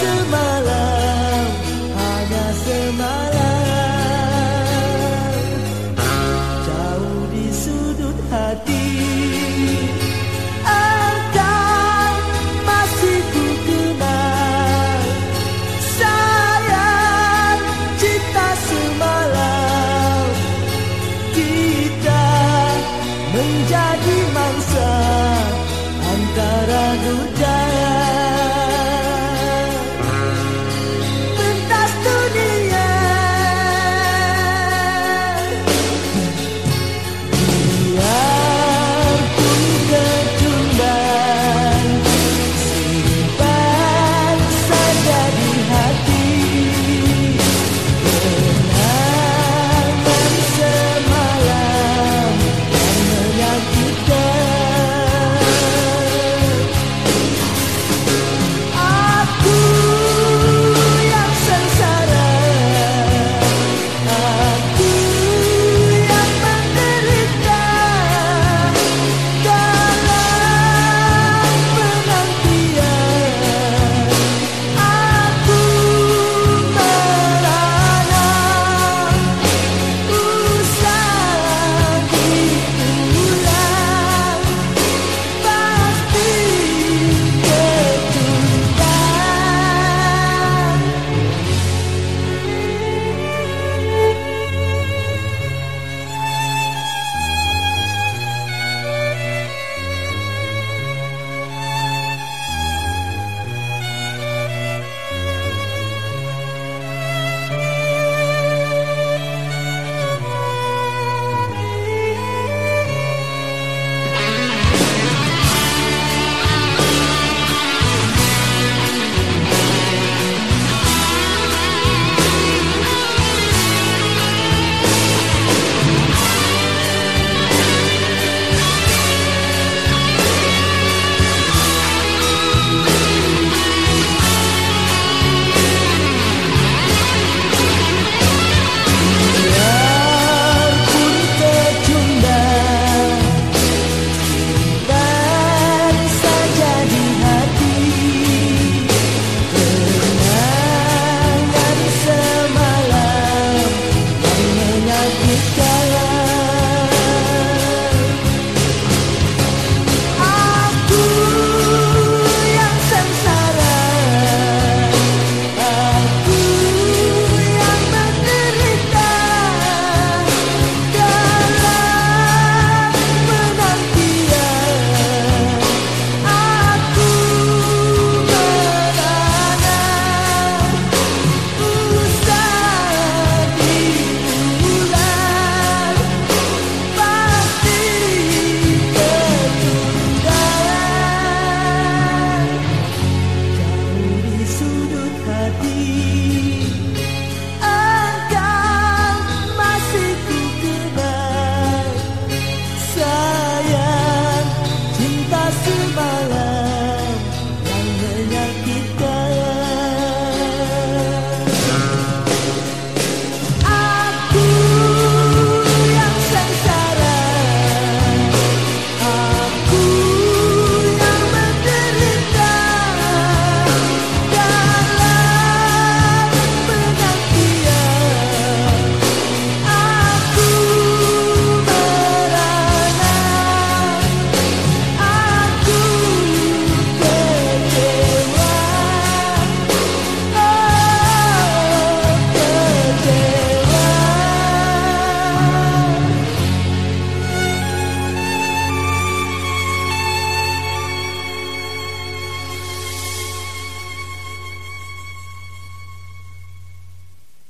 to my